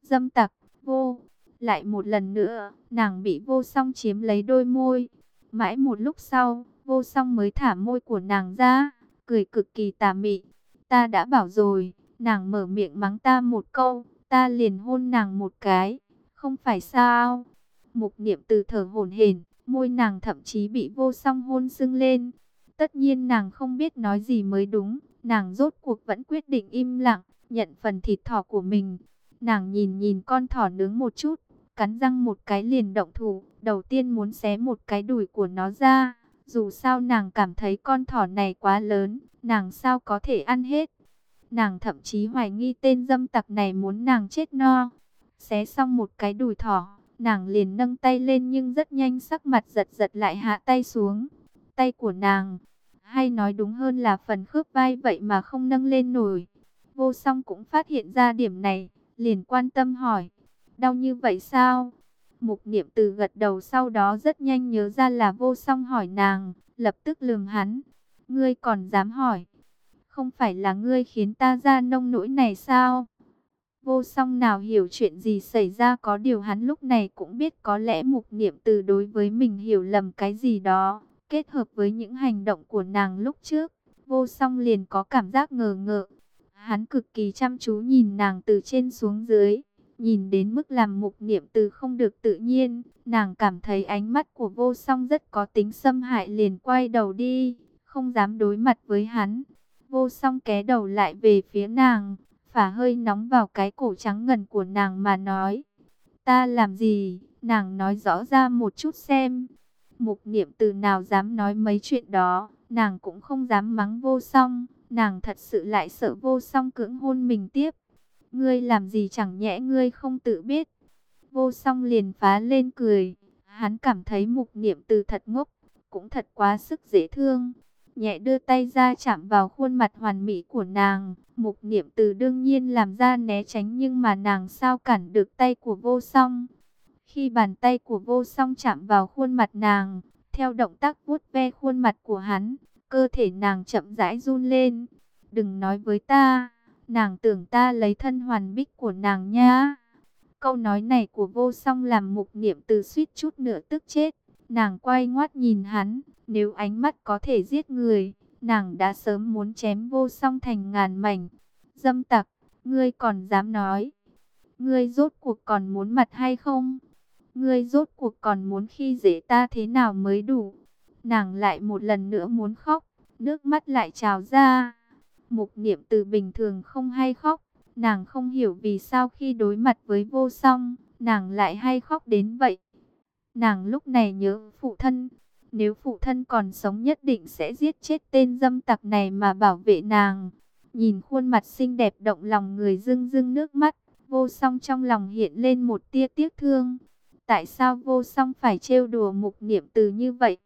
Dâm tặc, vô. Lại một lần nữa, nàng bị vô song chiếm lấy đôi môi. Mãi một lúc sau, vô song mới thả môi của nàng ra, cười cực kỳ tà mị. Ta đã bảo rồi, nàng mở miệng mắng ta một câu, ta liền hôn nàng một cái. Không phải sao? Mục niệm từ thở hổn hển, môi nàng thậm chí bị vô song hôn sưng lên. Tất nhiên nàng không biết nói gì mới đúng, nàng rốt cuộc vẫn quyết định im lặng, nhận phần thịt thỏ của mình. Nàng nhìn nhìn con thỏ nướng một chút, cắn răng một cái liền động thủ, đầu tiên muốn xé một cái đùi của nó ra. Dù sao nàng cảm thấy con thỏ này quá lớn, nàng sao có thể ăn hết. Nàng thậm chí hoài nghi tên dâm tặc này muốn nàng chết no. Xé xong một cái đùi thỏ, nàng liền nâng tay lên nhưng rất nhanh sắc mặt giật giật lại hạ tay xuống. Tay của nàng hay nói đúng hơn là phần khớp vai vậy mà không nâng lên nổi. Vô song cũng phát hiện ra điểm này, liền quan tâm hỏi, đau như vậy sao? Mục niệm từ gật đầu sau đó rất nhanh nhớ ra là vô song hỏi nàng, lập tức lườm hắn. Ngươi còn dám hỏi, không phải là ngươi khiến ta ra nông nỗi này sao? Vô song nào hiểu chuyện gì xảy ra có điều hắn lúc này cũng biết có lẽ mục niệm từ đối với mình hiểu lầm cái gì đó. Kết hợp với những hành động của nàng lúc trước, vô song liền có cảm giác ngờ ngợ. Hắn cực kỳ chăm chú nhìn nàng từ trên xuống dưới, nhìn đến mức làm mục niệm từ không được tự nhiên. Nàng cảm thấy ánh mắt của vô song rất có tính xâm hại liền quay đầu đi, không dám đối mặt với hắn. Vô song ké đầu lại về phía nàng, phả hơi nóng vào cái cổ trắng ngần của nàng mà nói. Ta làm gì? Nàng nói rõ ra một chút xem. Mục niệm từ nào dám nói mấy chuyện đó, nàng cũng không dám mắng vô song, nàng thật sự lại sợ vô song cưỡng hôn mình tiếp. Ngươi làm gì chẳng nhẽ ngươi không tự biết. Vô song liền phá lên cười, hắn cảm thấy mục niệm từ thật ngốc, cũng thật quá sức dễ thương. Nhẹ đưa tay ra chạm vào khuôn mặt hoàn mỹ của nàng, mục niệm từ đương nhiên làm ra né tránh nhưng mà nàng sao cản được tay của vô song. Khi bàn tay của vô song chạm vào khuôn mặt nàng, theo động tác vuốt ve khuôn mặt của hắn, cơ thể nàng chậm rãi run lên. Đừng nói với ta, nàng tưởng ta lấy thân hoàn bích của nàng nha. Câu nói này của vô song làm mục niệm từ suýt chút nữa tức chết. Nàng quay ngoắt nhìn hắn, nếu ánh mắt có thể giết người, nàng đã sớm muốn chém vô song thành ngàn mảnh. Dâm tặc, ngươi còn dám nói. Ngươi rốt cuộc còn muốn mặt hay không? Ngươi rốt cuộc còn muốn khi dễ ta thế nào mới đủ. Nàng lại một lần nữa muốn khóc, nước mắt lại trào ra. Mục niệm từ bình thường không hay khóc, nàng không hiểu vì sao khi đối mặt với vô song, nàng lại hay khóc đến vậy. Nàng lúc này nhớ phụ thân, nếu phụ thân còn sống nhất định sẽ giết chết tên dâm tặc này mà bảo vệ nàng. Nhìn khuôn mặt xinh đẹp động lòng người rưng rưng nước mắt, vô song trong lòng hiện lên một tia tiếc thương. Tại sao vô song phải trêu đùa mục niệm từ như vậy?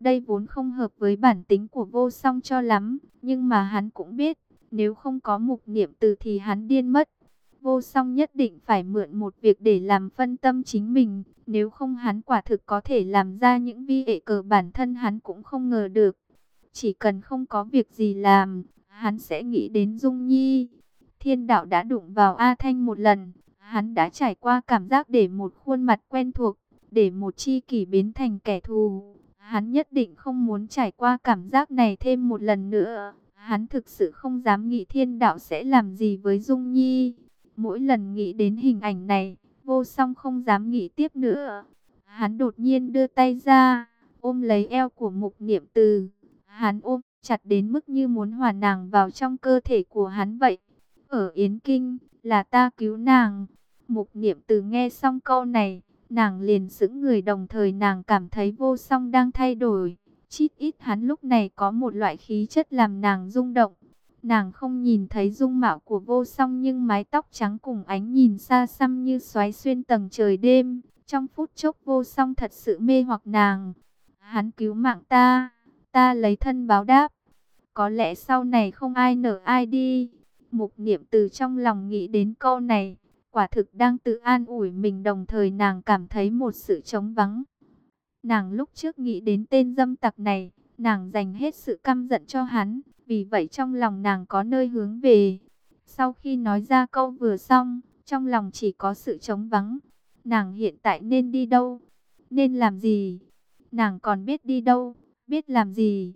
Đây vốn không hợp với bản tính của vô song cho lắm, nhưng mà hắn cũng biết, nếu không có mục niệm từ thì hắn điên mất. Vô song nhất định phải mượn một việc để làm phân tâm chính mình, nếu không hắn quả thực có thể làm ra những vi hệ cờ bản thân hắn cũng không ngờ được. Chỉ cần không có việc gì làm, hắn sẽ nghĩ đến Dung Nhi. Thiên đạo đã đụng vào A Thanh một lần, Hắn đã trải qua cảm giác để một khuôn mặt quen thuộc, để một chi kỷ biến thành kẻ thù. Hắn nhất định không muốn trải qua cảm giác này thêm một lần nữa. Hắn thực sự không dám nghĩ thiên đạo sẽ làm gì với Dung Nhi. Mỗi lần nghĩ đến hình ảnh này, vô song không dám nghĩ tiếp nữa. Hắn đột nhiên đưa tay ra, ôm lấy eo của mục niệm từ. Hắn ôm chặt đến mức như muốn hòa nàng vào trong cơ thể của hắn vậy. Ở Yến Kinh, là ta cứu nàng. Mục niệm từ nghe xong câu này, nàng liền sững người đồng thời nàng cảm thấy vô song đang thay đổi. Chít ít hắn lúc này có một loại khí chất làm nàng rung động. Nàng không nhìn thấy dung mạo của vô song nhưng mái tóc trắng cùng ánh nhìn xa xăm như xoáy xuyên tầng trời đêm. Trong phút chốc vô song thật sự mê hoặc nàng. Hắn cứu mạng ta, ta lấy thân báo đáp. Có lẽ sau này không ai nở ai đi. Mục niệm từ trong lòng nghĩ đến câu này quả thực đang tự an ủi mình đồng thời nàng cảm thấy một sự trống vắng. Nàng lúc trước nghĩ đến tên dâm tặc này, nàng dành hết sự căm giận cho hắn, vì vậy trong lòng nàng có nơi hướng về. Sau khi nói ra câu vừa xong, trong lòng chỉ có sự trống vắng. Nàng hiện tại nên đi đâu? Nên làm gì? Nàng còn biết đi đâu? Biết làm gì?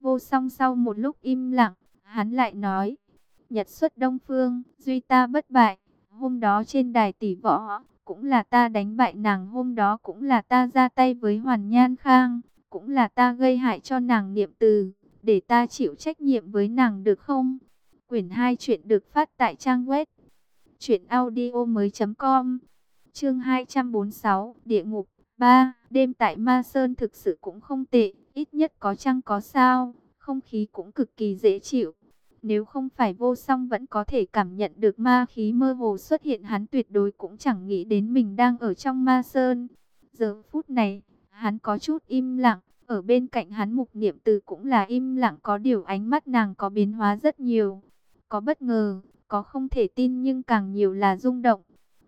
Vô song sau một lúc im lặng, hắn lại nói. Nhật xuất đông phương, duy ta bất bại. Hôm đó trên đài tỷ võ, cũng là ta đánh bại nàng hôm đó cũng là ta ra tay với Hoàn Nhan Khang, cũng là ta gây hại cho nàng niệm từ, để ta chịu trách nhiệm với nàng được không? Quyển 2 chuyện được phát tại trang web truyệnaudiomoi.com. Chương 246, Địa ngục 3, đêm tại Ma Sơn thực sự cũng không tệ, ít nhất có trăng có sao, không khí cũng cực kỳ dễ chịu. Nếu không phải vô song vẫn có thể cảm nhận được ma khí mơ hồ xuất hiện hắn tuyệt đối cũng chẳng nghĩ đến mình đang ở trong ma sơn. Giờ phút này, hắn có chút im lặng, Ở bên cạnh hắn mục niệm từ cũng là im lặng có điều ánh mắt nàng có biến hóa rất nhiều. Có bất ngờ, có không thể tin nhưng càng nhiều là rung động.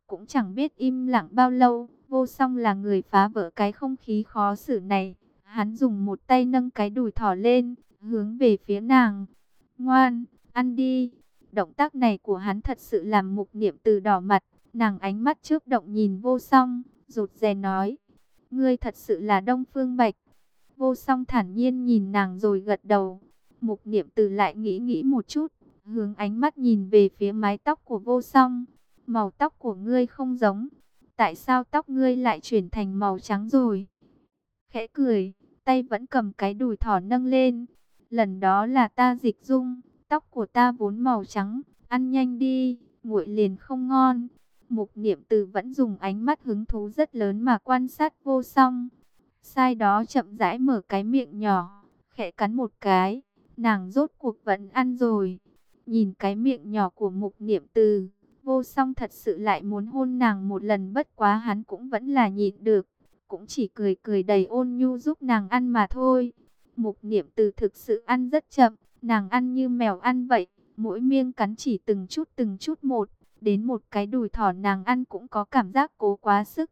Cũng chẳng biết im lặng bao lâu, vô song là người phá vỡ cái không khí khó xử này. Hắn dùng một tay nâng cái đùi thỏ lên, hướng về phía nàng. Ngoan, ăn đi. Động tác này của hắn thật sự làm mục niệm từ đỏ mặt. Nàng ánh mắt trước động nhìn vô song, rụt rè nói. Ngươi thật sự là Đông Phương Bạch. Vô song thản nhiên nhìn nàng rồi gật đầu. Mục niệm từ lại nghĩ nghĩ một chút, hướng ánh mắt nhìn về phía mái tóc của vô song. Màu tóc của ngươi không giống. Tại sao tóc ngươi lại chuyển thành màu trắng rồi? Khẽ cười, tay vẫn cầm cái đùi thỏ nâng lên. Lần đó là ta dịch dung, tóc của ta vốn màu trắng, ăn nhanh đi, nguội liền không ngon. Mục niệm từ vẫn dùng ánh mắt hứng thú rất lớn mà quan sát vô song. Sai đó chậm rãi mở cái miệng nhỏ, khẽ cắn một cái, nàng rốt cuộc vẫn ăn rồi. Nhìn cái miệng nhỏ của mục niệm từ, vô song thật sự lại muốn hôn nàng một lần bất quá hắn cũng vẫn là nhịn được. Cũng chỉ cười cười đầy ôn nhu giúp nàng ăn mà thôi. Mục niệm từ thực sự ăn rất chậm, nàng ăn như mèo ăn vậy, mỗi miếng cắn chỉ từng chút từng chút một. Đến một cái đùi thỏ nàng ăn cũng có cảm giác cố quá sức.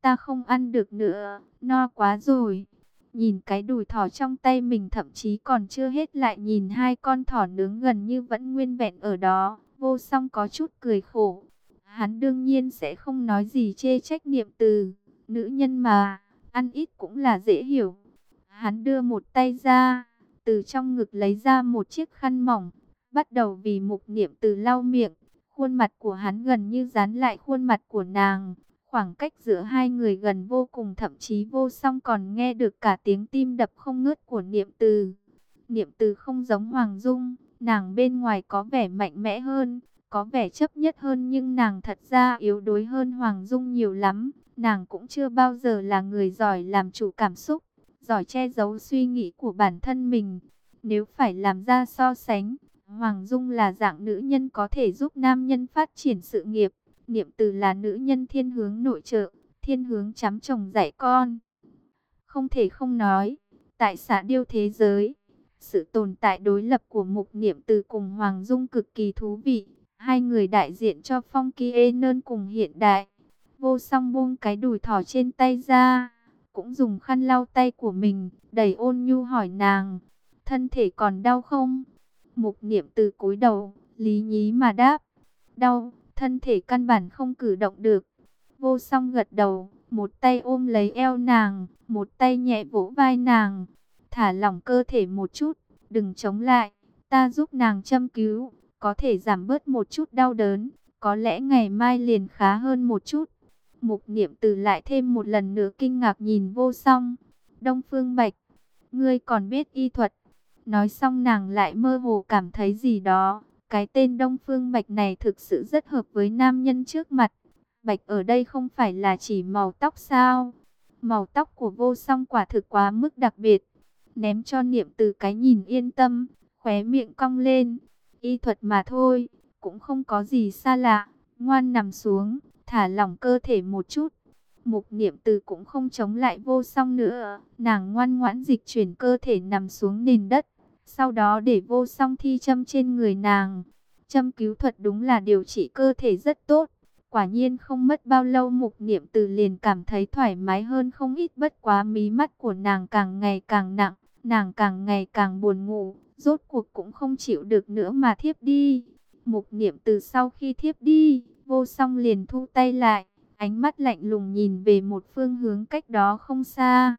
Ta không ăn được nữa, no quá rồi. Nhìn cái đùi thỏ trong tay mình thậm chí còn chưa hết lại nhìn hai con thỏ nướng gần như vẫn nguyên vẹn ở đó. Vô song có chút cười khổ. Hắn đương nhiên sẽ không nói gì chê trách niệm từ. Nữ nhân mà, ăn ít cũng là dễ hiểu. Hắn đưa một tay ra, từ trong ngực lấy ra một chiếc khăn mỏng. Bắt đầu vì mục niệm từ lau miệng. Khuôn mặt của hắn gần như dán lại khuôn mặt của nàng. Khoảng cách giữa hai người gần vô cùng thậm chí vô song còn nghe được cả tiếng tim đập không ngớt của niệm từ. Niệm từ không giống Hoàng Dung, nàng bên ngoài có vẻ mạnh mẽ hơn, có vẻ chấp nhất hơn nhưng nàng thật ra yếu đuối hơn Hoàng Dung nhiều lắm. Nàng cũng chưa bao giờ là người giỏi làm chủ cảm xúc, giỏi che giấu suy nghĩ của bản thân mình. Nếu phải làm ra so sánh, Hoàng Dung là dạng nữ nhân có thể giúp nam nhân phát triển sự nghiệp. Niệm từ là nữ nhân thiên hướng nội trợ, thiên hướng chắm chồng dạy con. Không thể không nói, tại xã điêu thế giới, sự tồn tại đối lập của mục niệm từ cùng Hoàng Dung cực kỳ thú vị. Hai người đại diện cho phong kia nơn cùng hiện đại. Vô song buông cái đùi thỏ trên tay ra, cũng dùng khăn lau tay của mình, đầy ôn nhu hỏi nàng, thân thể còn đau không? Mục niệm từ cúi đầu, lý nhí mà đáp, đau, thân thể căn bản không cử động được. Vô song gật đầu, một tay ôm lấy eo nàng, một tay nhẹ vỗ vai nàng, thả lỏng cơ thể một chút, đừng chống lại, ta giúp nàng châm cứu, có thể giảm bớt một chút đau đớn, có lẽ ngày mai liền khá hơn một chút. Mục niệm từ lại thêm một lần nữa kinh ngạc nhìn vô song. Đông Phương Bạch, ngươi còn biết y thuật. Nói xong nàng lại mơ hồ cảm thấy gì đó. Cái tên Đông Phương Bạch này thực sự rất hợp với nam nhân trước mặt. Bạch ở đây không phải là chỉ màu tóc sao. Màu tóc của vô song quả thực quá mức đặc biệt. Ném cho niệm từ cái nhìn yên tâm, khóe miệng cong lên. Y thuật mà thôi, cũng không có gì xa lạ. Ngoan nằm xuống, thả lỏng cơ thể một chút. Mục niệm từ cũng không chống lại vô song nữa. Nàng ngoan ngoãn dịch chuyển cơ thể nằm xuống nền đất. Sau đó để vô song thi châm trên người nàng. Châm cứu thuật đúng là điều trị cơ thể rất tốt. Quả nhiên không mất bao lâu mục niệm từ liền cảm thấy thoải mái hơn không ít bất quá mí mắt của nàng càng ngày càng nặng. Nàng càng ngày càng buồn ngủ. Rốt cuộc cũng không chịu được nữa mà thiếp đi. Mục niệm từ sau khi thiếp đi Vô song liền thu tay lại, ánh mắt lạnh lùng nhìn về một phương hướng cách đó không xa.